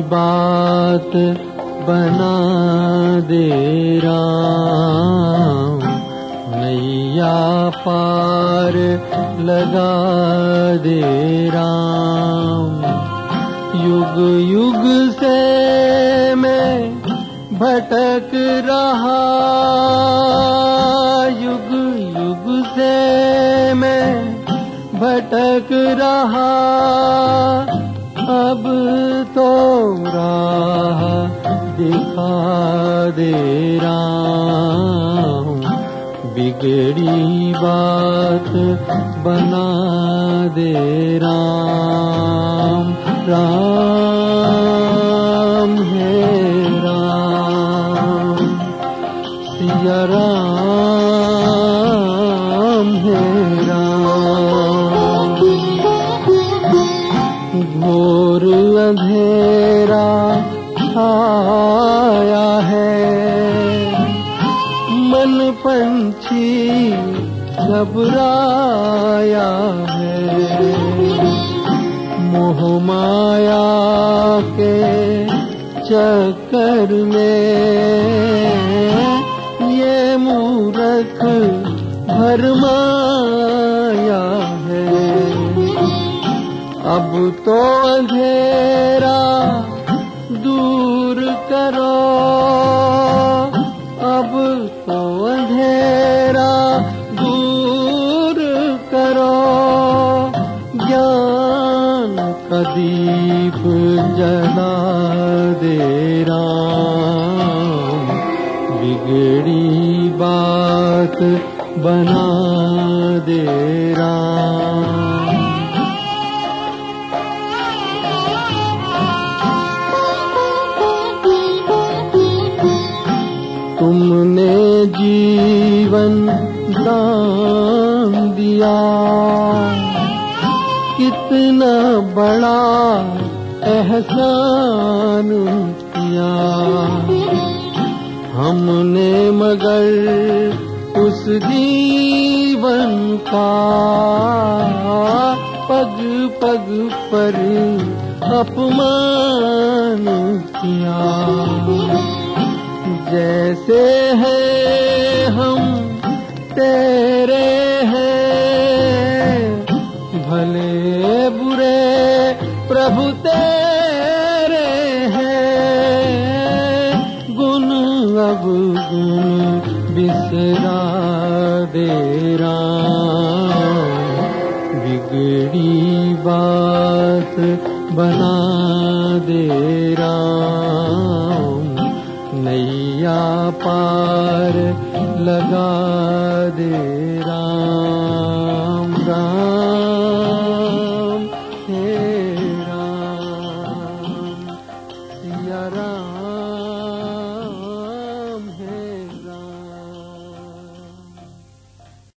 बात बना दे राम। नैया पार लगा दे राम। युग युग से मैं भटक रहा। युग युग से मैं भटक रहा राम। बिगड़ी बात बना दे राम। राम है राम। सिया राम है राम। घोर अंधेरा आया पंछी घबराया है। मोह माया के चक्कर में ये मूर्ख भरमाया है। अब तो अंधेरा दूर करो। तो अंधेरा दूर करो। ज्ञान का दीप दे राम। बिगड़ी बात बना दे राम जीवन दान दिया कितना बड़ा एहसान किया। हमने मगर उस जीवन का पग पग पर अपमान किया। जैसे हैं हम तेरे हैं। भले बुरे प्रभु तेरे हैं। गुण अब गुण बिसरा दे बिगड़ी बात बना दे राम या पार लगा दे राम राम हे राम या राम।